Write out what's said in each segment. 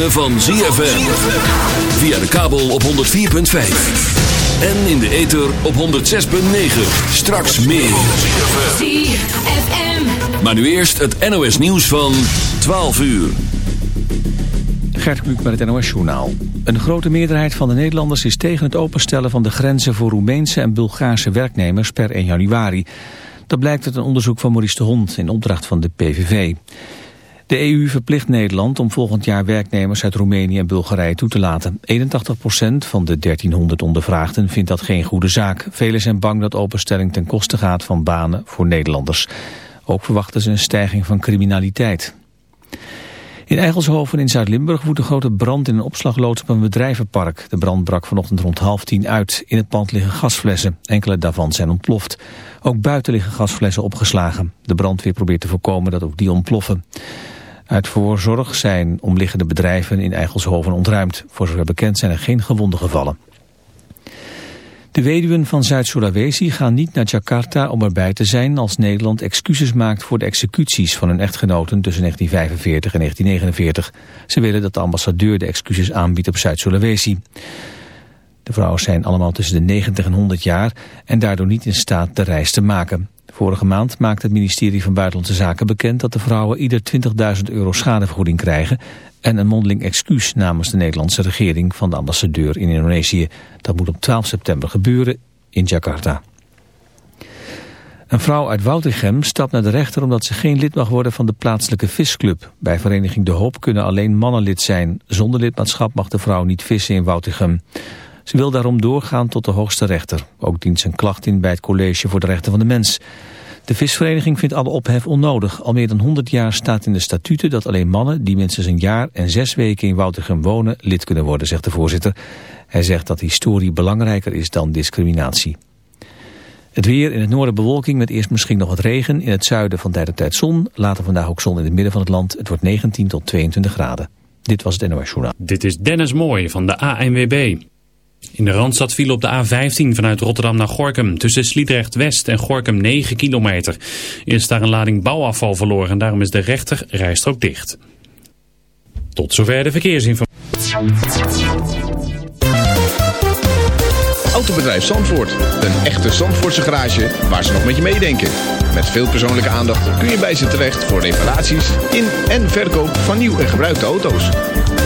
ritme van ZFM. Via de kabel op 104.5. En in de ether op 106.9. Straks meer. ZFM. Maar nu eerst het NOS nieuws van 12 uur. Gert Kluk met het NOS Journaal. Een grote meerderheid van de Nederlanders is tegen het openstellen van de grenzen voor Roemeense en Bulgaarse werknemers per 1 januari. Dat blijkt uit een onderzoek van Maurice de Hond in opdracht van de PVV. De EU verplicht Nederland om volgend jaar werknemers uit Roemenië en Bulgarije toe te laten. 81% van de 1300 ondervraagden vindt dat geen goede zaak. Velen zijn bang dat openstelling ten koste gaat van banen voor Nederlanders. Ook verwachten ze een stijging van criminaliteit. In Eigelshoven in Zuid-Limburg woedt een grote brand in een opslagloods op een bedrijvenpark. De brand brak vanochtend rond half tien uit. In het pand liggen gasflessen. Enkele daarvan zijn ontploft. Ook buiten liggen gasflessen opgeslagen. De brandweer probeert te voorkomen dat ook die ontploffen. Uit voorzorg zijn omliggende bedrijven in Eigelshoven ontruimd. Voor zover bekend zijn er geen gewonden gevallen. De weduwen van Zuid-Sulawesi gaan niet naar Jakarta om erbij te zijn als Nederland excuses maakt voor de executies van hun echtgenoten tussen 1945 en 1949. Ze willen dat de ambassadeur de excuses aanbiedt op Zuid-Sulawesi. De vrouwen zijn allemaal tussen de 90 en 100 jaar en daardoor niet in staat de reis te maken. Vorige maand maakte het ministerie van Buitenlandse Zaken bekend dat de vrouwen ieder 20.000 euro schadevergoeding krijgen en een mondeling excuus namens de Nederlandse regering van de ambassadeur in Indonesië. Dat moet op 12 september gebeuren in Jakarta. Een vrouw uit Woutigem stapt naar de rechter omdat ze geen lid mag worden van de plaatselijke visclub. Bij vereniging De Hoop kunnen alleen mannen lid zijn. Zonder lidmaatschap mag de vrouw niet vissen in Woutigem. Ze wil daarom doorgaan tot de hoogste rechter. Ook dient een klacht in bij het College voor de Rechten van de Mens. De visvereniging vindt alle ophef onnodig. Al meer dan 100 jaar staat in de statuten dat alleen mannen die minstens een jaar en zes weken in Woutergem wonen lid kunnen worden, zegt de voorzitter. Hij zegt dat historie belangrijker is dan discriminatie. Het weer in het noorden bewolking met eerst misschien nog wat regen. In het zuiden van tijd tot tijd zon. Later vandaag ook zon in het midden van het land. Het wordt 19 tot 22 graden. Dit was het NOS Journaal. Dit is Dennis Mooij van de ANWB. In de Randstad viel op de A15 vanuit Rotterdam naar Gorkum. Tussen Sliedrecht West en Gorkum 9 kilometer. Is daar een lading bouwafval verloren en daarom is de rechter rijstrook dicht. Tot zover de verkeersinformatie. Autobedrijf Zandvoort. Een echte Zandvoortse garage waar ze nog met je meedenken. Met veel persoonlijke aandacht kun je bij ze terecht voor reparaties in en verkoop van nieuw en gebruikte auto's.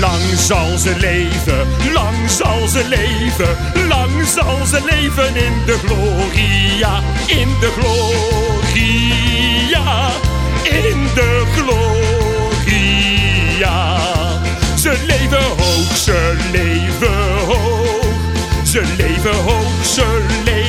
Lang zal ze leven, lang zal ze leven, lang zal ze leven in de gloria, in de gloria, in de gloria. Ze leven hoog, ze leven hoog, ze leven hoog, ze leven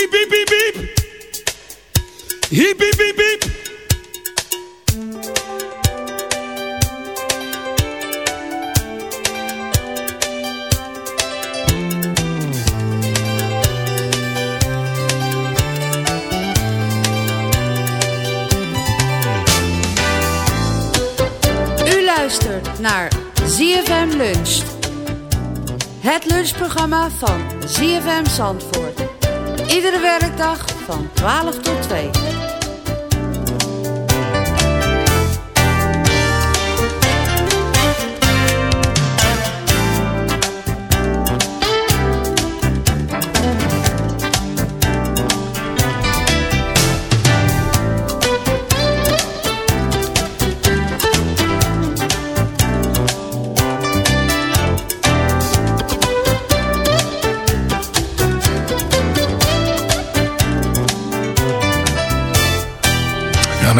Hiep, hiep, hiep, hiep. Hiep, hiep, hiep, hiep. U luistert naar ZFM Lunch. Het lunchprogramma van ZFM Zandvoort. Iedere werkdag van 12 tot 2.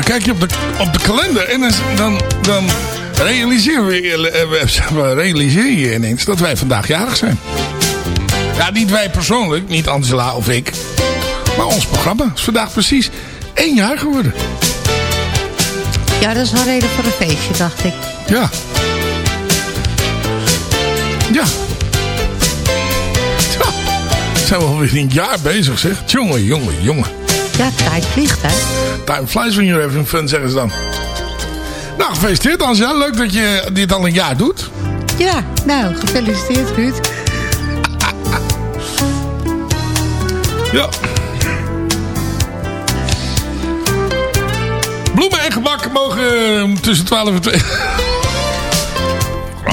Dan kijk je op de, op de kalender en dan, dan, realiseer, we, eh, realiseer je ineens dat wij vandaag jarig zijn. Ja, niet wij persoonlijk, niet Angela of ik. Maar ons programma is vandaag precies één jaar geworden. Ja, dat is wel reden voor een feestje, dacht ik. Ja. Ja. Ja. Zijn we alweer een jaar bezig, zeg. Jongen, jongen, jongen. Ja, tijd vliegt, hè? Time flies when you're having fun, zeggen ze dan. Nou, gefeliciteerd Angela. Leuk dat je dit al een jaar doet. Ja, nou, gefeliciteerd, Ruud. Ja. Bloemen en gebak mogen eh, tussen 12 en 2.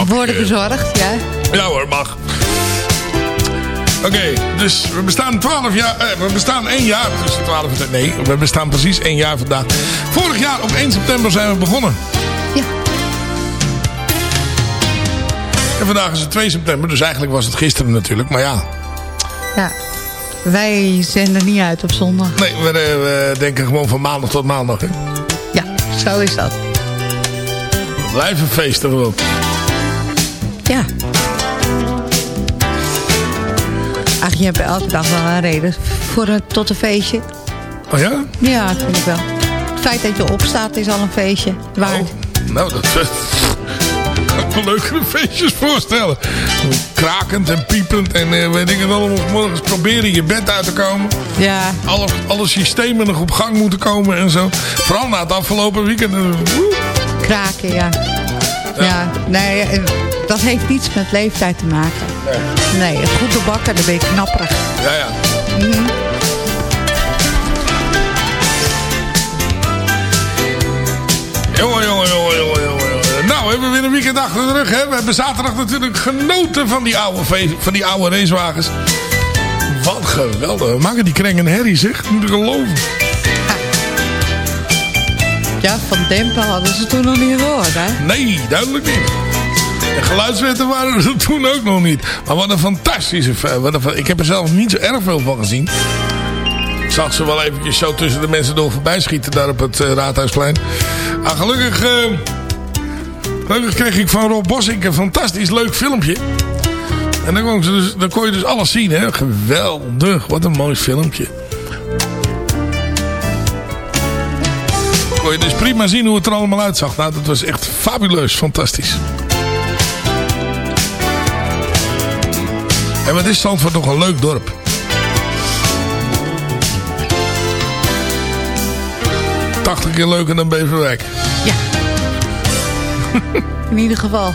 Worden bezorgd, ja. Ja hoor, mag. Oké, dus we bestaan 12 jaar, eh, we bestaan één jaar tussen 12 en 2. Nee, we bestaan precies één jaar vandaag. Vorig jaar op 1 september zijn we begonnen. Ja. En vandaag is het 2 september, dus eigenlijk was het gisteren natuurlijk, maar ja. Ja. Wij zenden niet uit op zondag. Nee, we, eh, we denken gewoon van maandag tot maandag. Hè. Ja, zo is dat. Blijven feesten gewoon. Ach, je hebt elke dag wel een reden voor een, tot een feestje. Oh ja? Ja, dat vind ik wel. Het feit dat je opstaat is al een feestje. Waar? Nou, dat eh, kan ik me leukere feestjes voorstellen. Krakend en piepend en eh, weet ik het allemaal. Morgens proberen je bed uit te komen. Ja. Alle, alle systemen nog op gang moeten komen en zo. Vooral na het afgelopen weekend. eh, woe. Kraken, ja. Ja, nee, eh, dat heeft niets met leeftijd te maken. Nee, een goede bakker, dan ben je knapperig. Ja, ja. Jongen, jongen, jongen, jongen, jongen. jongen. Nou, we hebben weer een weekend achter de rug. Hè? We hebben zaterdag natuurlijk genoten van die oude, van die oude racewagens. Wat geweldig. We maken die kreng een herrie, zeg. Moet ik geloven. Ja, van Dempen hadden ze toen nog niet gehoord, hè? Nee, duidelijk niet. Geluidswetten waren er toen ook nog niet. Maar wat een fantastische... Wat een, ik heb er zelf niet zo erg veel van gezien. Ik zag ze wel eventjes zo tussen de mensen door voorbij schieten... daar op het eh, Raadhuisplein. Maar gelukkig... eh, gelukkig kreeg ik van Rob Bossink een fantastisch leuk filmpje. En dan kon, dus, dan kon je dus alles zien, hè. Geweldig. Wat een mooi filmpje. kon je dus prima zien hoe het er allemaal uitzag. Nou, dat was echt fabuleus, fantastisch. En wat is Zandvoort nog een leuk dorp. 80 keer leuker dan Beverwijk. Ja. In ieder geval.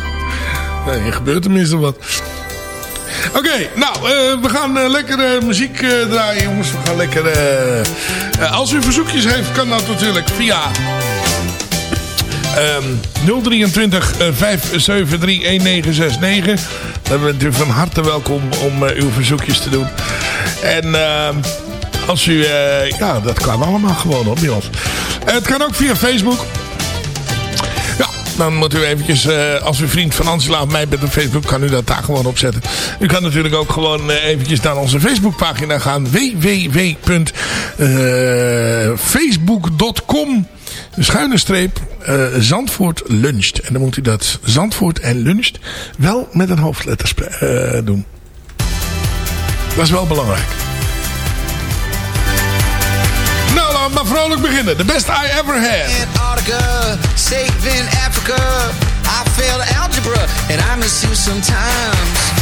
Nee, er gebeurt tenminste wat. Oké, nou, eh, we gaan eh, lekker eh, muziek draaien, jongens. We gaan lekker... als u verzoekjes heeft, kan dat natuurlijk via... ehm 023 eh, 573 1969. Dan bent u van harte welkom om eh, uw verzoekjes te doen. En ehm, als u... eh, ja, dat kan allemaal gewoon op bij. Eh, het kan ook via Facebook. Ja, dan moet u eventjes, eh, als u vriend van Angela of mij bent op Facebook, kan u dat daar gewoon opzetten. U kan natuurlijk ook gewoon eh, eventjes naar onze Facebookpagina gaan. www.facebook.com schuine streep eh, Zandvoort luncht. En dan moet u dat Zandvoort en luncht wel met een hoofdletter eh, doen. Dat is wel belangrijk. Nou, laten we maar vrolijk beginnen. The best I ever had. Antarctica, safe in Africa. I failed algebra and I miss you sometimes.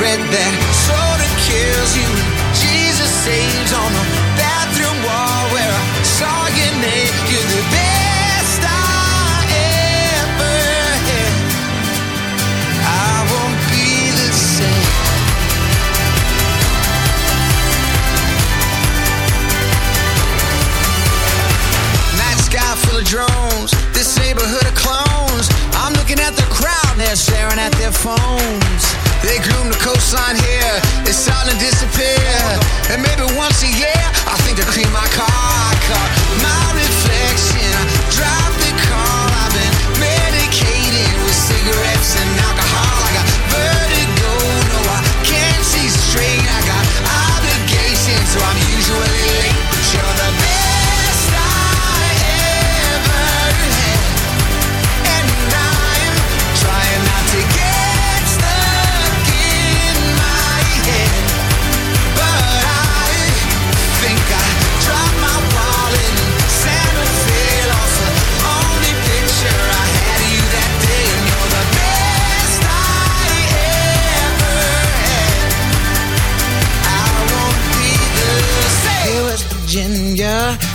bread that sort of kills you. Jesus saves on the bathroom wall where I saw you naked. The best I ever had. I won't be the same. Night sky full of drones. This neighborhood of clones. I'm looking at the crowd. They're staring at their phones. They gloom the coastline here, it's starting to disappear. And maybe once a year, I think to clean my car. I caught my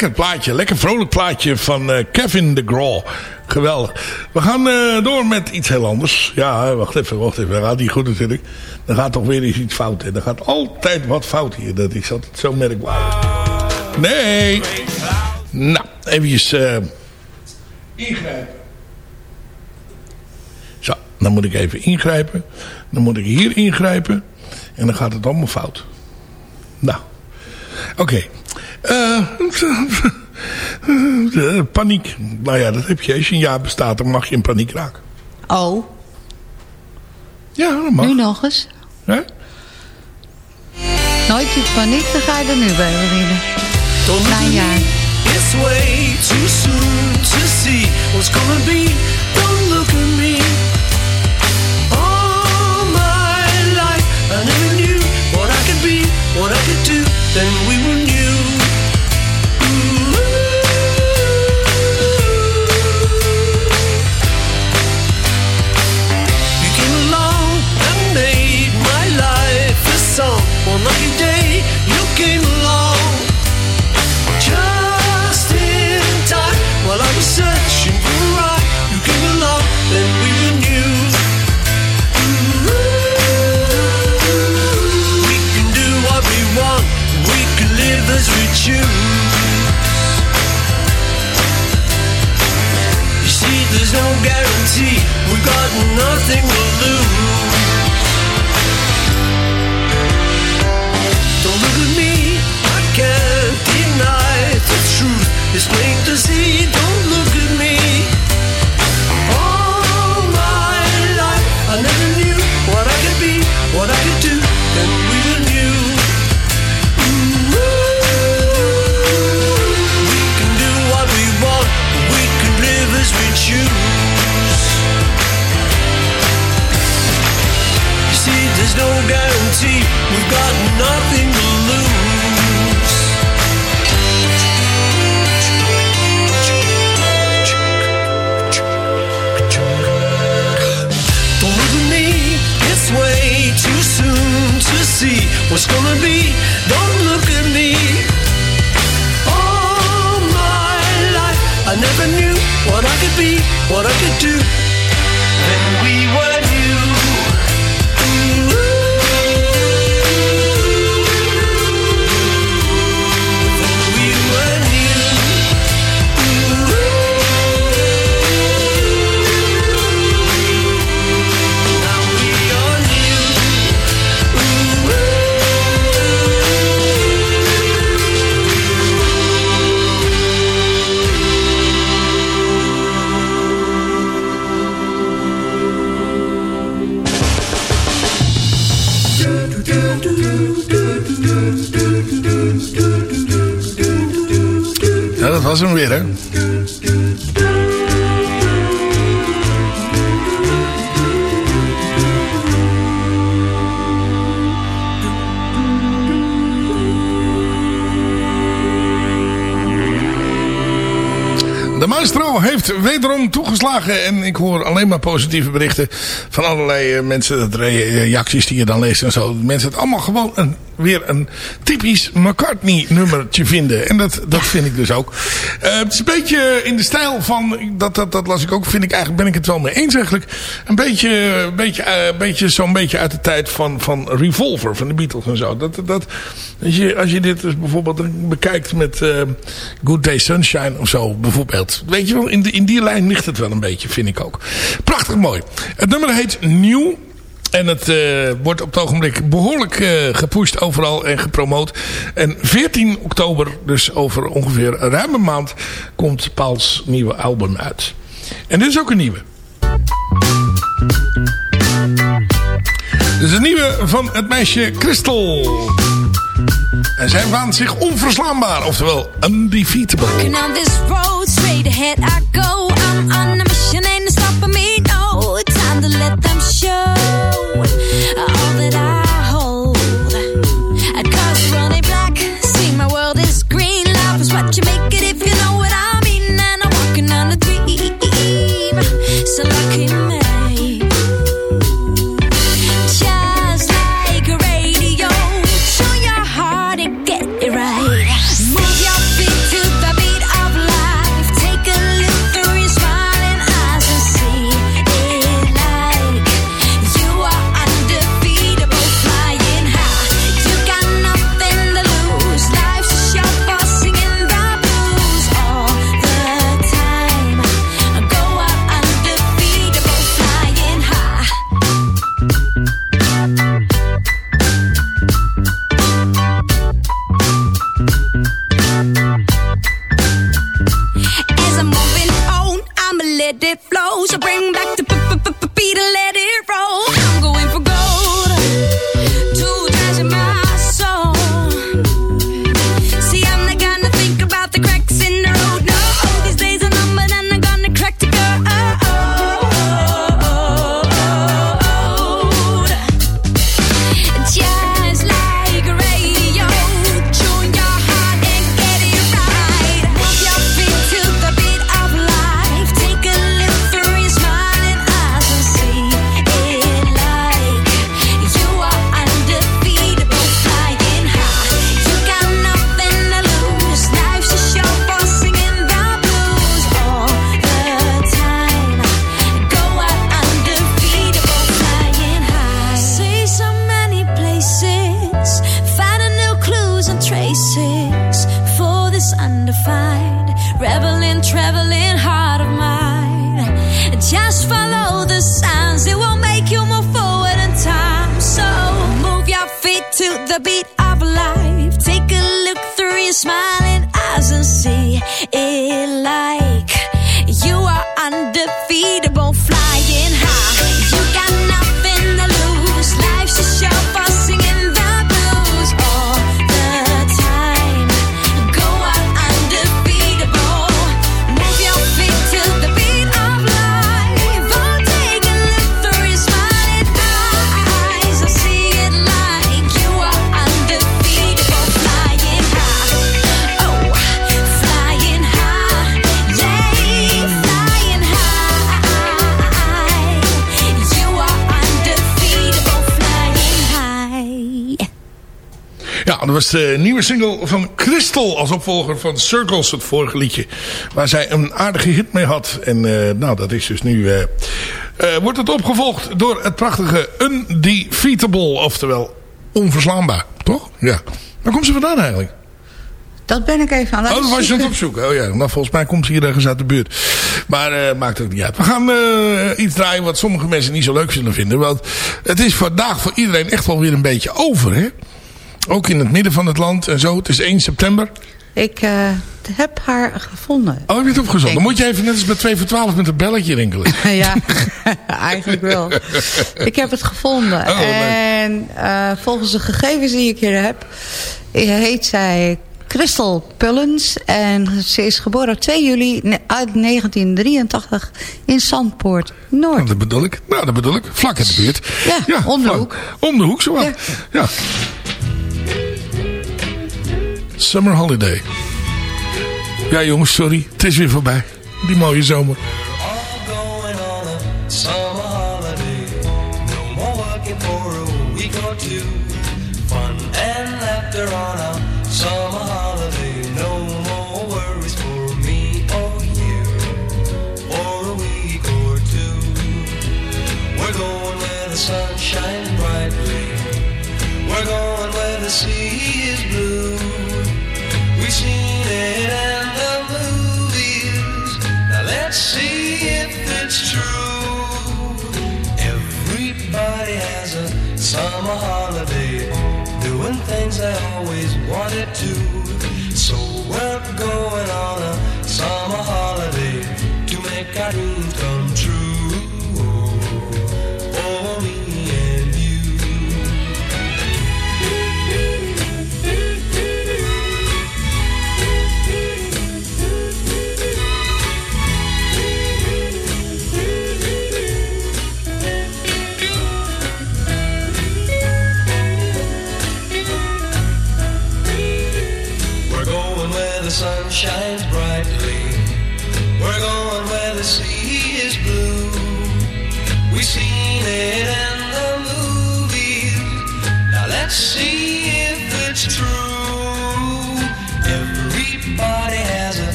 Lekker plaatje, lekker vrolijk plaatje van eh, Kevin de Graw. Geweldig. We gaan eh, door met iets heel anders. Ja, wacht even, wacht even. Dat gaat niet goed natuurlijk. Er gaat toch weer eens iets fout. En er gaat altijd wat fout hier. Dat is altijd zo merkwaardig. Nee. Nou, eventjes eh, ingrijpen. Zo, dan moet ik even ingrijpen. Dan moet ik hier ingrijpen. En dan gaat het allemaal fout. Nou, oké. eh, paniek. Nou ja, dat heb je. Als je een jaar bestaat, dan mag je in paniek raken. Oh, Ja, dat mag. nu nog eens. Hè? Nooit in paniek, dan ga je er nu bij beginnen. Na een jaar. It's way too soon to see what's gonna be. Don't look at me. All my life I never knew what I could be, what I could do. Then we were was hem weer, hè? De maestro heeft wederom toegeslagen. En ik hoor alleen maar positieve berichten van allerlei eh, mensen. Dat reacties die je dan leest en zo. Mensen het allemaal gewoon een, weer een typisch McCartney nummertje vinden. En dat, dat vind ik dus ook. Eh, het is een beetje in de stijl van, dat, dat, dat las ik ook, vind ik eigenlijk, ben ik het wel mee eens eigenlijk. Een beetje, een beetje, eh, beetje zo'n beetje uit de tijd van, van Revolver, van de Beatles en zo. Dat, dat, als, je, als je dit dus bijvoorbeeld bekijkt met eh, Good Day Sunshine of zo bijvoorbeeld. Weet je wel, in, in die lijn ligt het wel een beetje, vind ik ook. Prachtig mooi. Het nummer heet Nieuw. En het uh, wordt op het ogenblik behoorlijk uh, gepusht overal en gepromoot. En 14 oktober, dus over ongeveer een maand, komt Pauls nieuwe album uit. En dit is ook een nieuwe. Dit is een nieuwe van het meisje Crystal. En zij waant zich onverslaanbaar, oftewel undefeatable. Was de nieuwe single van Crystal als opvolger van Circles, het vorige liedje. Waar zij een aardige hit mee had. En eh, nou, dat is dus nu... eh, eh, wordt het opgevolgd door het prachtige Undefeatable, oftewel onverslaanbaar, toch? Ja. Waar komt ze vandaan eigenlijk? Dat ben ik even aan het Oh, dat was je aan het opzoeken. Oh ja, nou volgens mij komt ze hier ergens uit de buurt. Maar maakt ook niet uit. We gaan iets draaien wat sommige mensen niet zo leuk zullen vinden. Want het is vandaag voor iedereen echt wel weer een beetje over, hè? Ook in het midden van het land en zo. Het is 1 september. Ik eh, heb haar gevonden. Oh, heb je het opgezonden? Dan moet je even net als bij 2 voor 12 met een belletje rinkelen. ja, eigenlijk wel. Ik heb het gevonden. Oh, en eh, volgens de gegevens die ik hier heb... heet zij Crystal Pullens. En ze is geboren op 2 juli uit 1983 in Zandpoort, Noord. Nou, dat bedoel ik. Nou, dat bedoel ik. Vlak in de buurt. Ja, om de hoek. Om de hoek, zo ja. Summer Holiday. Ja jongens, sorry. Het is weer voorbij. Die mooie zomer.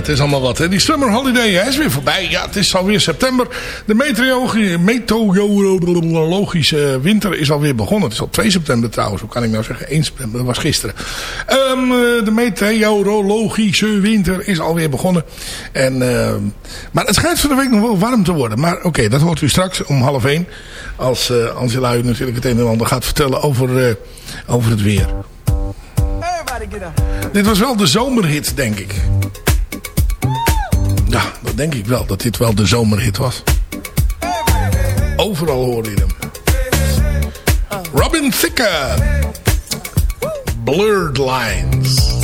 het is allemaal wat. Hè? Die summer holiday is weer voorbij. Ja, het is alweer september. De meteorologische winter is alweer begonnen. Het is al 2 september trouwens. Hoe kan ik nou zeggen? 1 september, dat was gisteren. Um, de meteorologische winter is alweer begonnen. En, ehm, maar het schijnt voor de week nog wel warm te worden. Maar oké, dat hoort u straks om half 1. Als uh, Angela natuurlijk het een en ander gaat vertellen over, eh, over het weer. Dit was wel de zomerhit, denk ik. Ja, dat denk ik wel. Dat dit wel de zomerhit was. Overal hoorde je hem. Robin Thicke. Blurred Lines.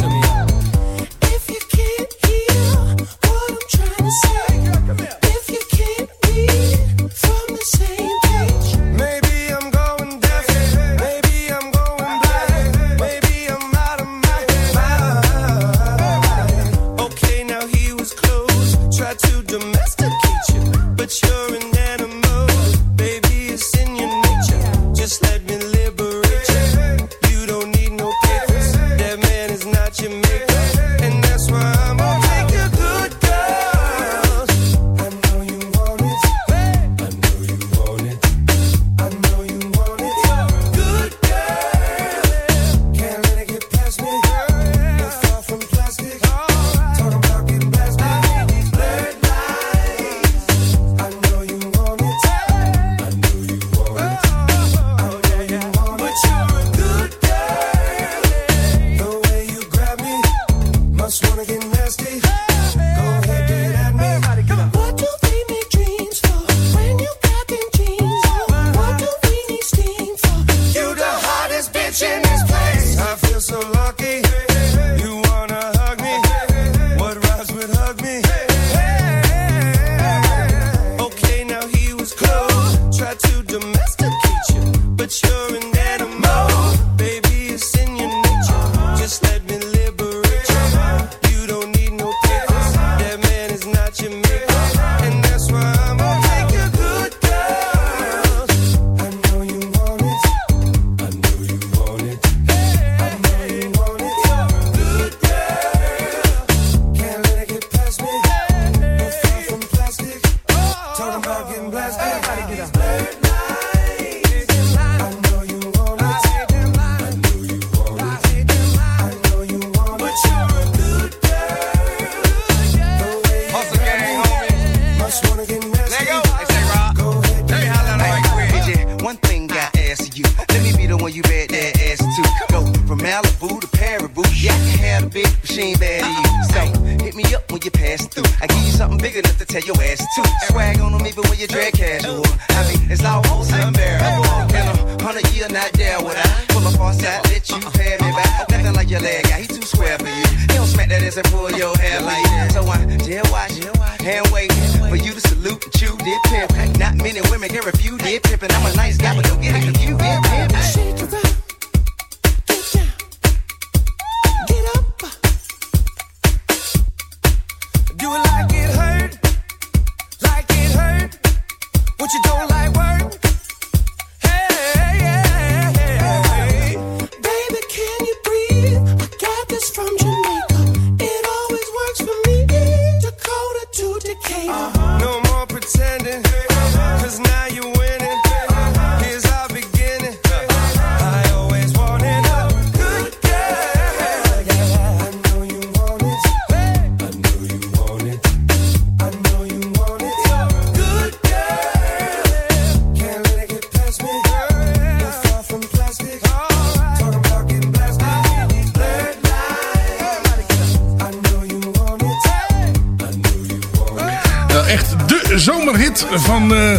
van eh,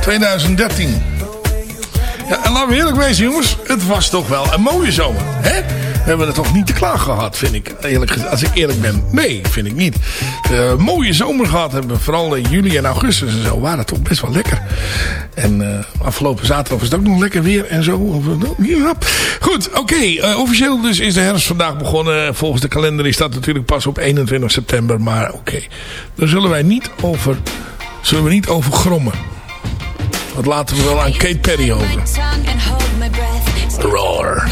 2013. En laten we eerlijk wezen jongens, het was toch wel een mooie zomer. Hè? We hebben het toch niet te klaar gehad, vind ik. Eerlijk, als ik eerlijk ben, nee, vind ik niet. Uh, mooie zomer gehad hebben, vooral in juli en augustus en zo, waren het toch best wel lekker. En eh, afgelopen zaterdag was het ook nog lekker weer en zo. Nou, Goed, oké. Officieel dus is de herfst vandaag begonnen. Volgens de kalender is dat natuurlijk pas op 21 september. Maar oké, daar zullen wij niet over zullen we niet overgrommen. Dat laten we wel aan Kate Perry over. Roar.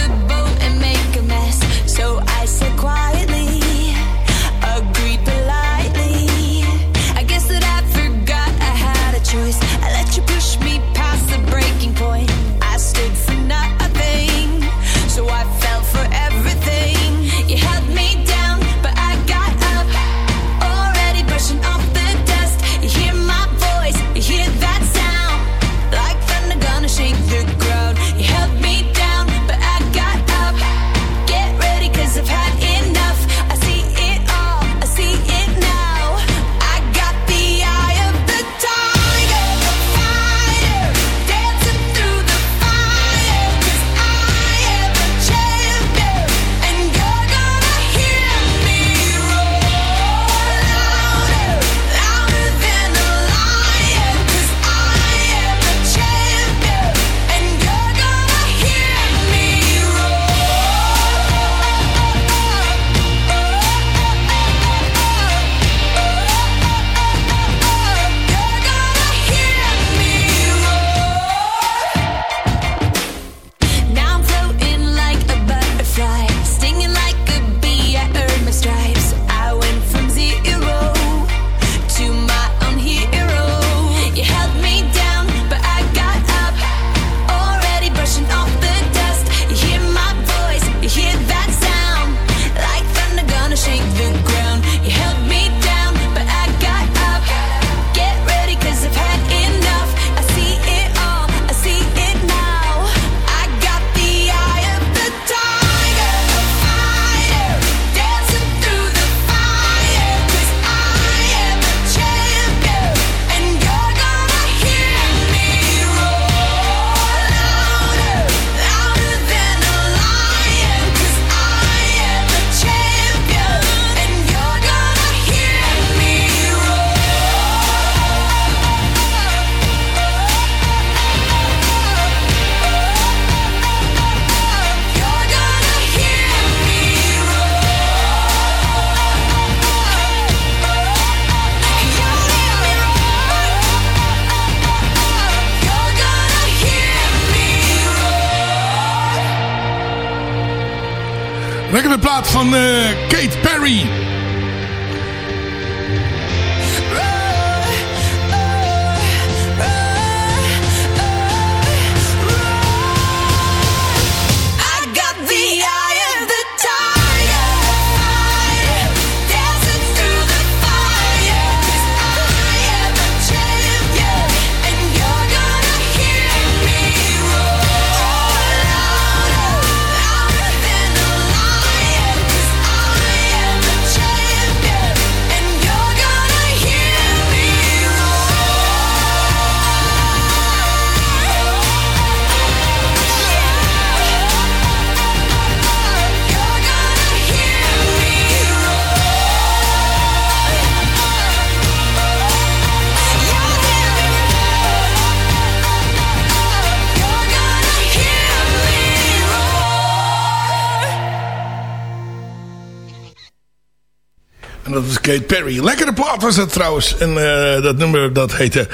Kate Perry. Lekkere plaat was dat trouwens. En eh, dat nummer dat heette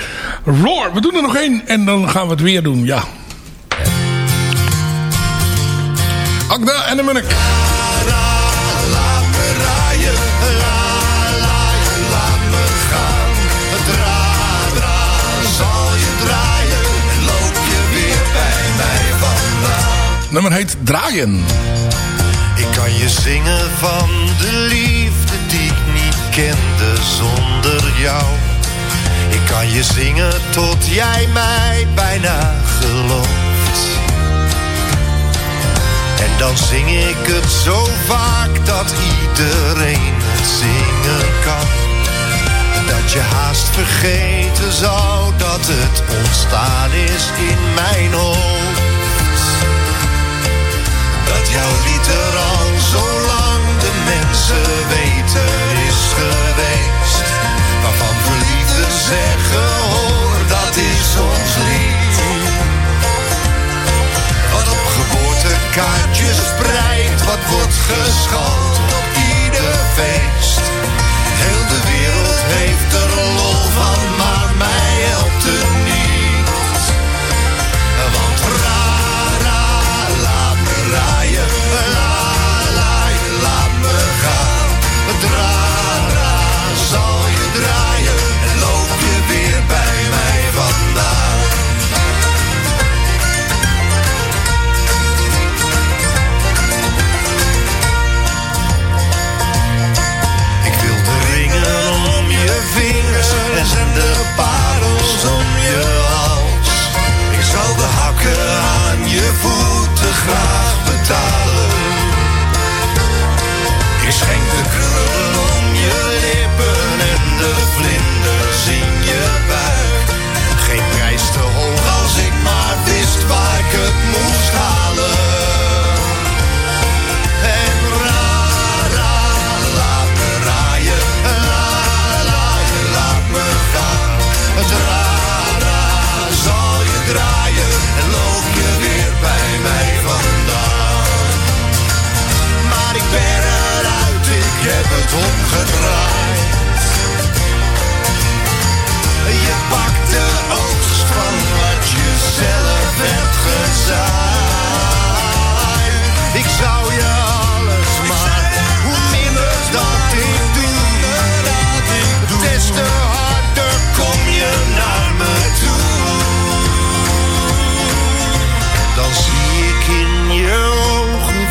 Roar. We doen er nog één en dan gaan we het weer doen. Ja. Agda en de Munnik. Nummer heet Draaien. Ik kan je zingen van de liefde kende zonder jou. Ik kan je zingen tot jij mij bijna gelooft. En dan zing ik het zo vaak dat iedereen het zingen kan. Dat je haast vergeten zou dat het ontstaan is in mijn hoofd. Dat jouw lied er al zo lang de mensen weten is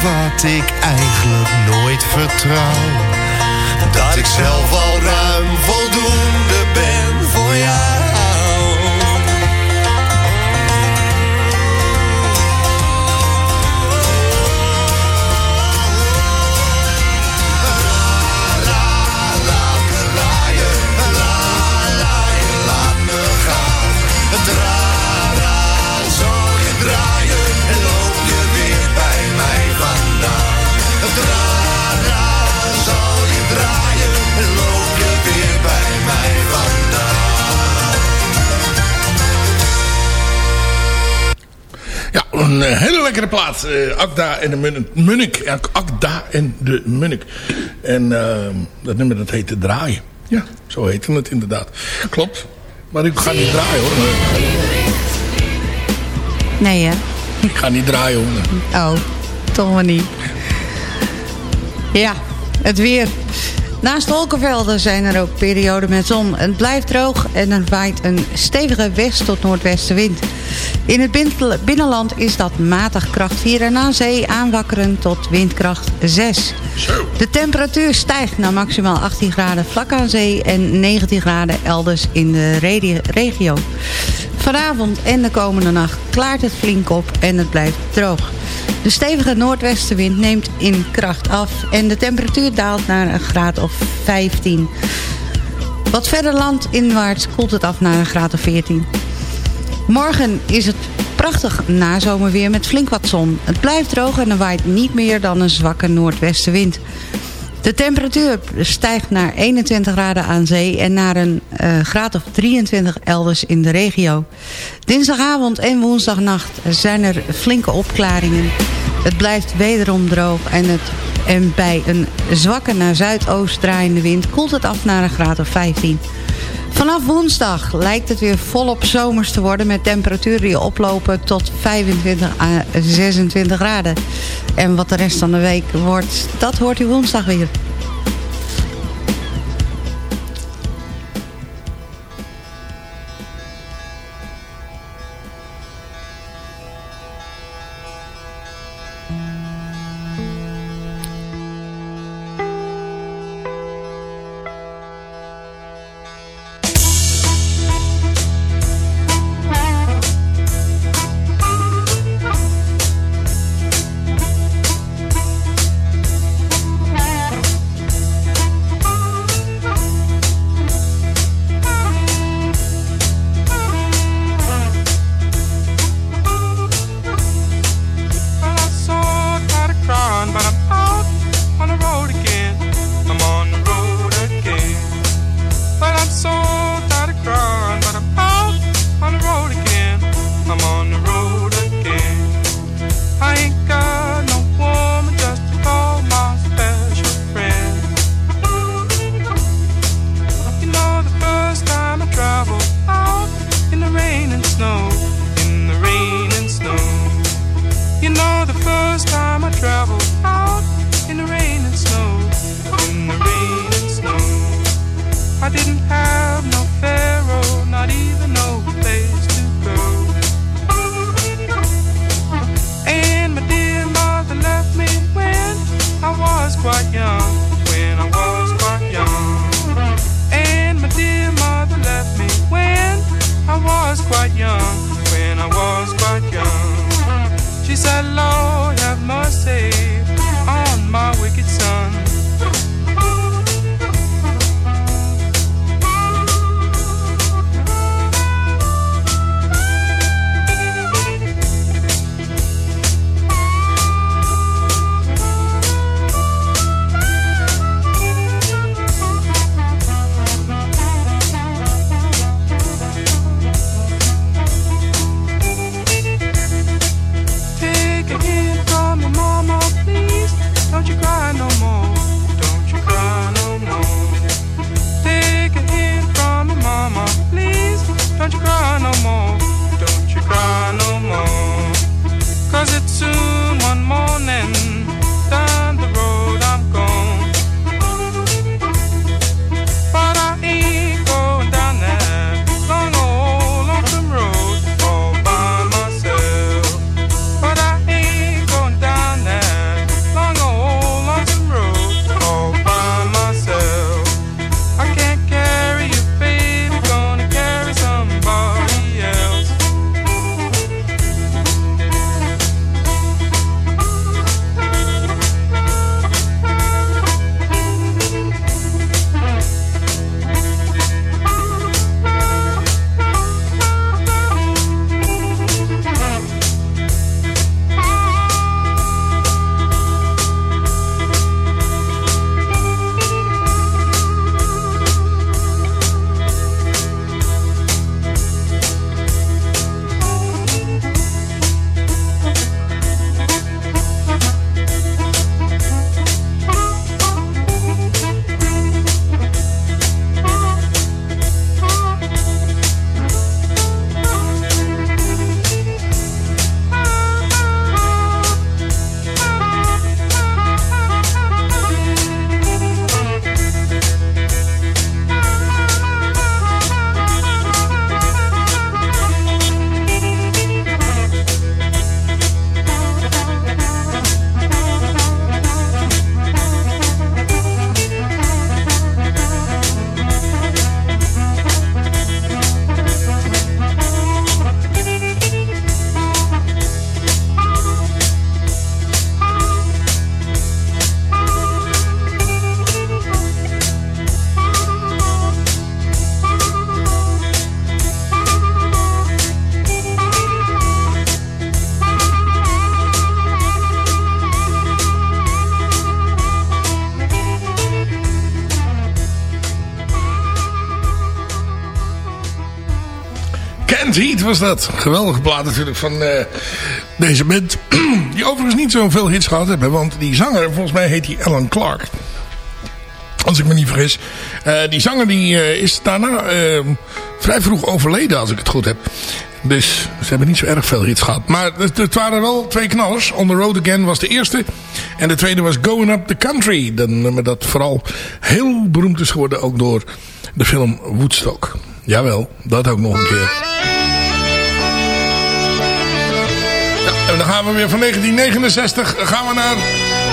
wat ik eigenlijk nooit vertrouw. Dat ik zelf al ruim voldoende een eh, hele lekkere plaat. eh Akda en de Mun- Munnik. Akda en de Munnik. En eh, dat nummer dat heette Draaien. Ja, zo heette het inderdaad. Klopt. Maar ik ga niet draaien hoor. Nee, hè? Ik ga niet draaien hoor. Oh, toch maar niet. Ja, het weer. Naast wolkenvelden zijn er ook perioden met zon. Het blijft droog en er waait een stevige west- tot noordwestenwind. In het bin- binnenland is dat matig kracht 4 en aan zee aanwakkeren tot windkracht 6. De temperatuur stijgt naar maximaal 18 graden vlak aan zee en 19 graden elders in de regio. Vanavond en de komende nacht klaart het flink op en het blijft droog. De stevige noordwestenwind neemt in kracht af en de temperatuur daalt naar een graad of 15. Wat verder landinwaarts koelt het af naar een graad of 14. Morgen is het prachtig nazomerweer met flink wat zon. Het blijft droog en er waait niet meer dan een zwakke noordwestenwind. De temperatuur stijgt naar 21 graden aan zee en naar een eh, graad of 23 elders in de regio. Dinsdagavond en woensdagnacht zijn er flinke opklaringen. Het blijft wederom droog en, het, en bij een zwakke naar zuidoost draaiende wind koelt het af naar een graad of 15. Vanaf woensdag lijkt het weer volop zomers te worden... met temperaturen die oplopen tot 25 à 26 graden. En wat de rest van de week wordt, dat hoort u woensdag weer. Was dat. Geweldige plaat natuurlijk van eh, deze band. Die overigens niet zoveel hits gehad hebben. Want die zanger, volgens mij heet hij Alan Clark. Als ik me niet vergis. Eh, die zanger die, eh, is daarna vrij vroeg overleden als ik het goed heb. Dus ze hebben niet zo erg veel hits gehad. Maar het, waren wel twee knallers. On the Road Again was de eerste. En de tweede was Going Up the Country. Nummer dat vooral heel beroemd is geworden. Ook door de film Woodstock. Jawel, dat ook nog een keer. Gaan we weer van 1969 gaan we naar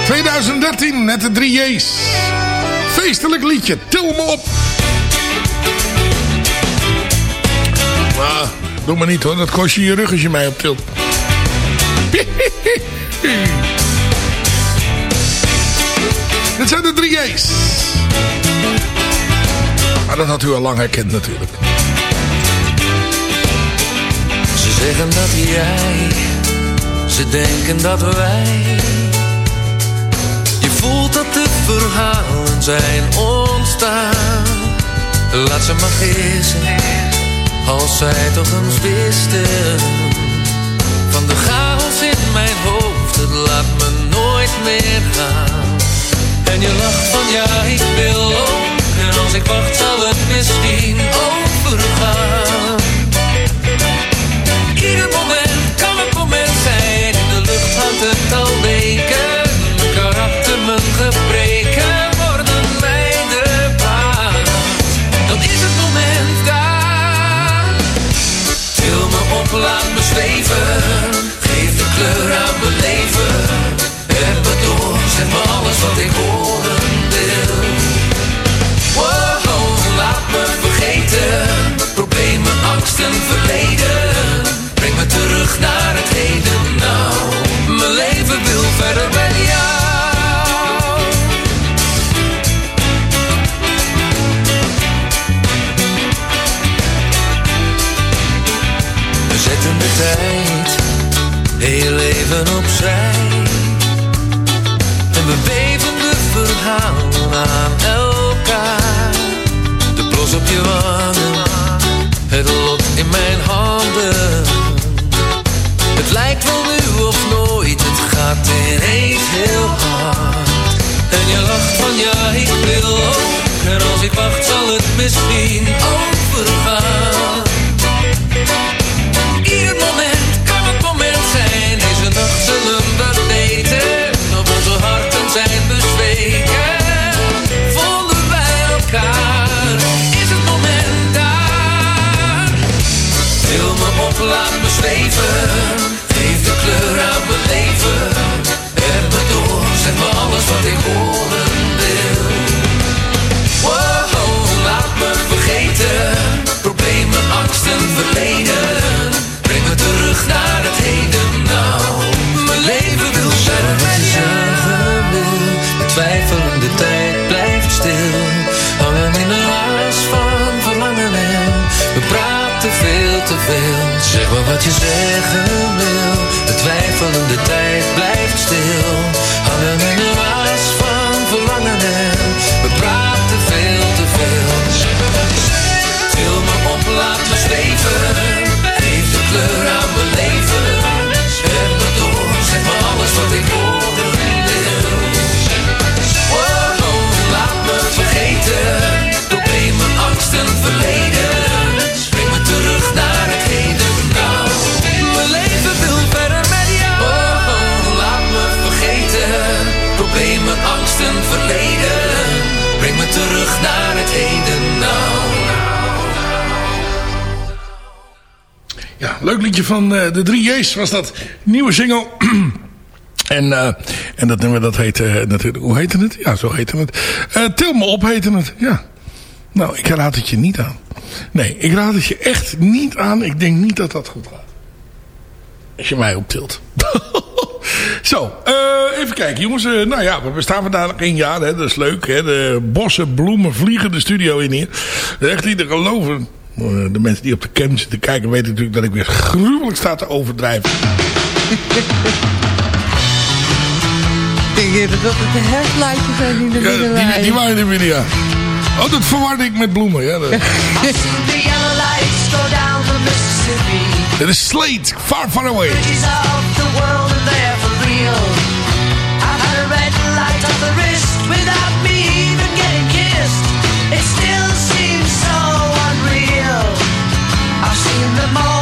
2013 met de 3 J's. Feestelijk liedje, til me op. Maar, doe maar niet hoor, dat kost je je rug als je mij optilt. Dit zijn de 3 J's. Maar dat had u al lang herkend natuurlijk. Ze zeggen dat jij, ze denken dat wij. Je voelt dat de verhalen zijn ontstaan. Laat ze maar gissen, als zij toch eens wisten. Van de chaos in mijn hoofd, het laat me nooit meer gaan. En je lacht van ja, ik wil ook. En als ik wacht zal het misschien overgaan. In de lucht heel even opzij. En we beven de verhalen aan elkaar. De blos op je wangen, het lot in mijn handen. Het lijkt wel nu of nooit, het gaat ineens heel hard. En je lacht van ja, ik wil ook. En als ik wacht zal het misschien overgaan. Wat ik horen wil. Wow, laat me vergeten. Problemen, angsten, verleden. Breng me terug naar het heden nou. Mijn leven wil verder met jou. De twijfelende tijd blijft stil. Hangen in de haas van verlangen en we praten veel te veel. Zeg maar wat je zeggen wil. De twijfelende tijd blijft wat ik horen wil. Wow, laat me vergeten. Problemen, angsten, verleden. Breng me terug naar het heden nou. Mijn leven wil verder met jou. Oh, laat me vergeten. Problemen, angsten, verleden. Breng me terug naar het heden nou. Ja, leuk liedje van eh, de 3 J's was dat. Nieuwe single. en, eh, en dat nummer dat heet eh, natuurlijk, hoe heette het? Ja, zo heette het. Eh Til me op heette het, ja. Nou, ik raad het je niet aan. Nee, ik raad het je echt niet aan. Ik denk niet dat dat goed gaat. Als je mij optilt. Zo, even kijken jongens. Nou ja, we bestaan vandaag één jaar. Hè, dat is leuk. Hè, de bossen, bloemen vliegen de studio in hier. Dat echt niet te geloven. De mensen die op de cam zitten kijken weten natuurlijk dat ik weer gruwelijk sta te overdrijven. denk dat het de headlights zijn die er ja, die, die waren er binnen, ja. Oh, dat verwarde ik met bloemen, ja. Dit is Slate, Far Far Away. It still seems so unreal I've seen the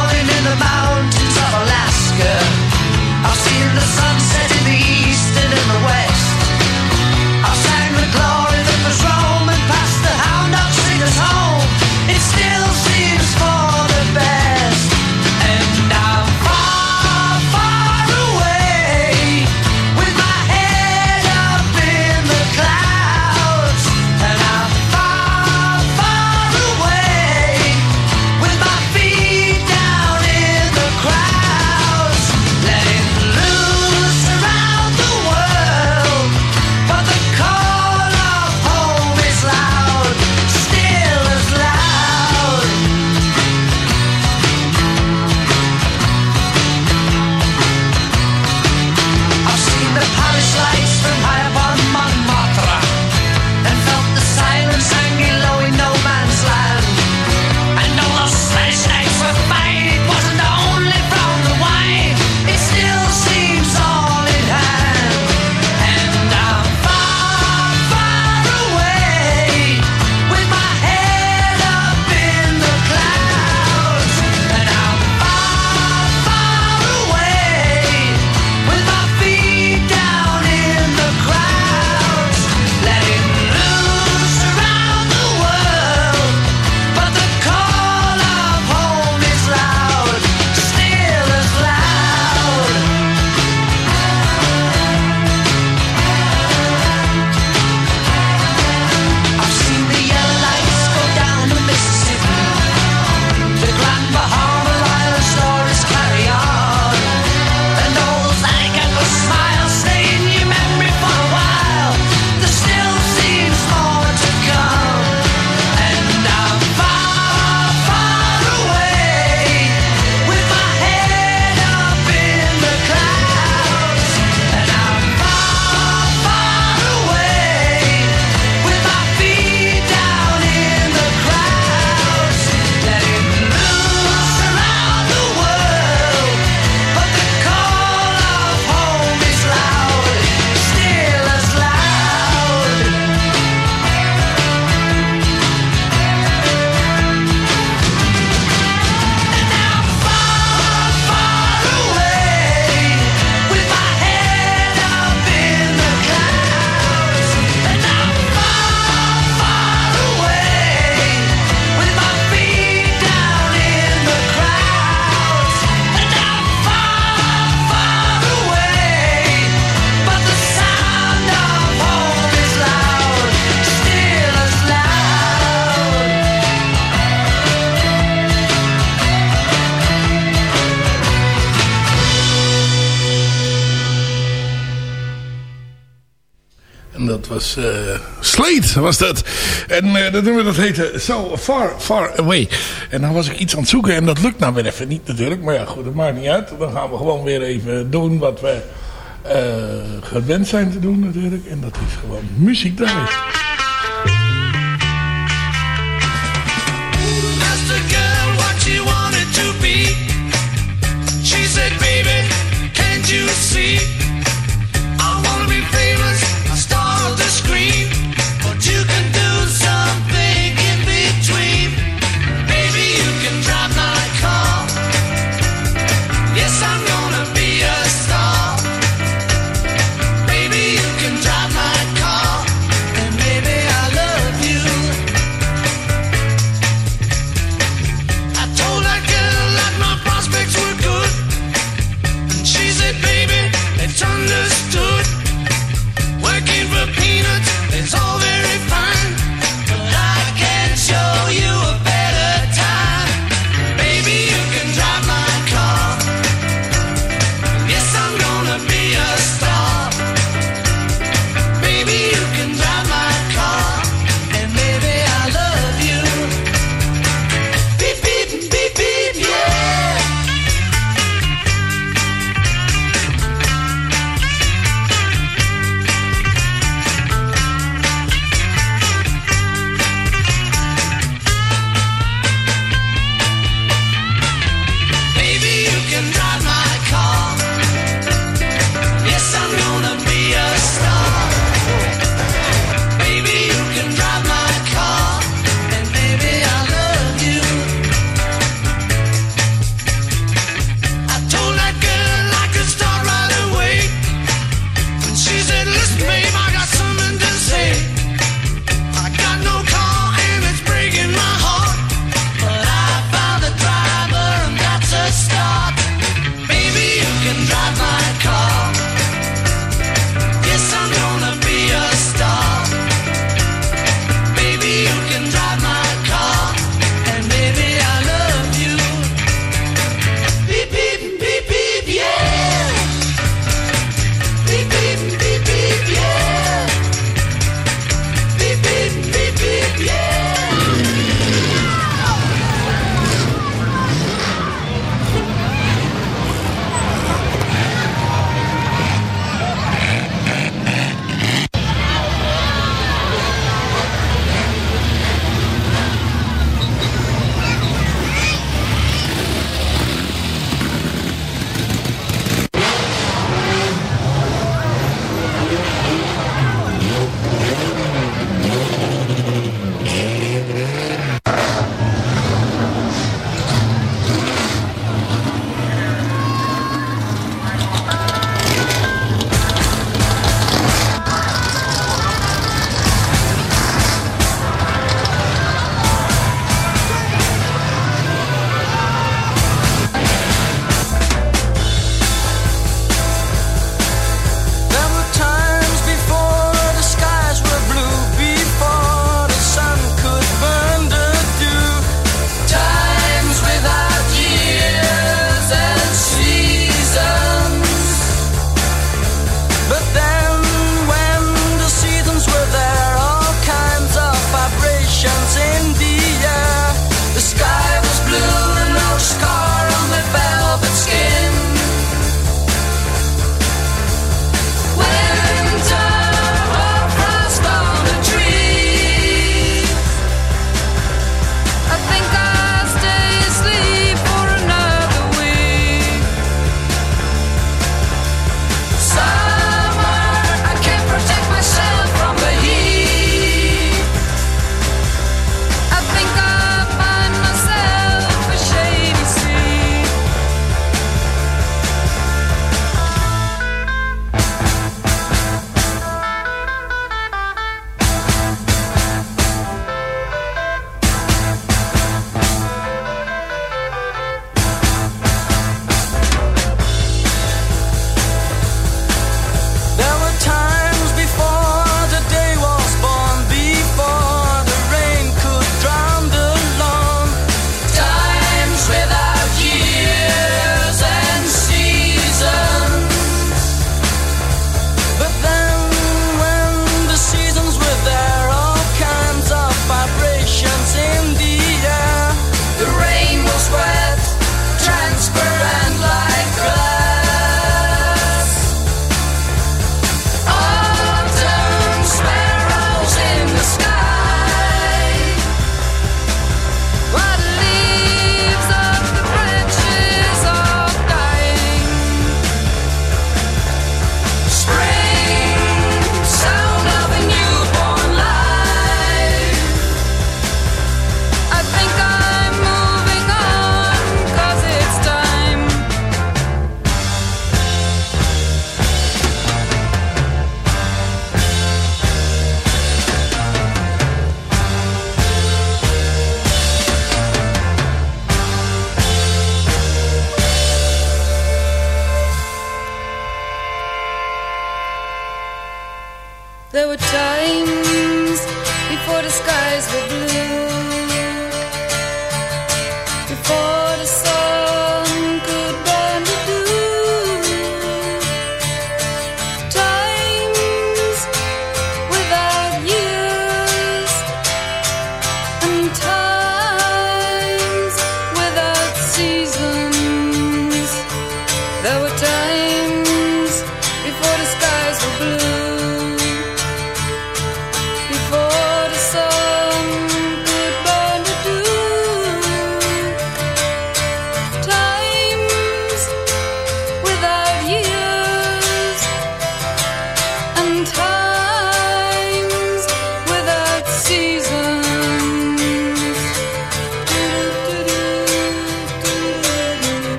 was eh, Slate, was dat. En uh, dat nummer dat heette So Far, Far Away. En dan was ik iets aan het zoeken en dat lukt nou weer even niet natuurlijk. Maar ja, goed, dat maakt niet uit. Dan gaan we gewoon weer even doen wat we eh, gewend zijn te doen natuurlijk. En dat is gewoon muziek daar.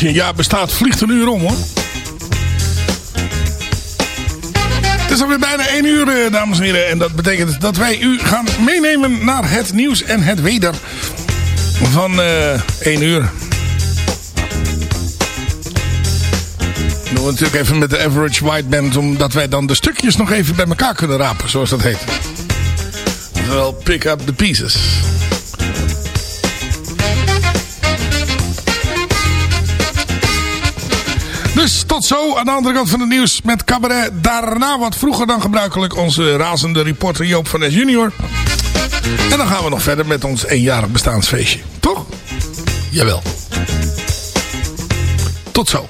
Ja bestaat, vliegt een uur om hoor. Het is alweer bijna 1 uur, eh, dames en heren. En dat betekent dat wij u gaan meenemen naar het nieuws en het weder van eh 1 uur. Doen we natuurlijk even met de Average White Band, omdat wij dan de stukjes nog even bij elkaar kunnen rapen, zoals dat heet. Wel, pick up the pieces. Tot zo aan de andere kant van het nieuws met cabaret. Daarna wat vroeger dan gebruikelijk onze razende reporter Joop van Es junior. En dan gaan we nog verder met ons eenjarig bestaansfeestje. Toch? Jawel. Tot zo.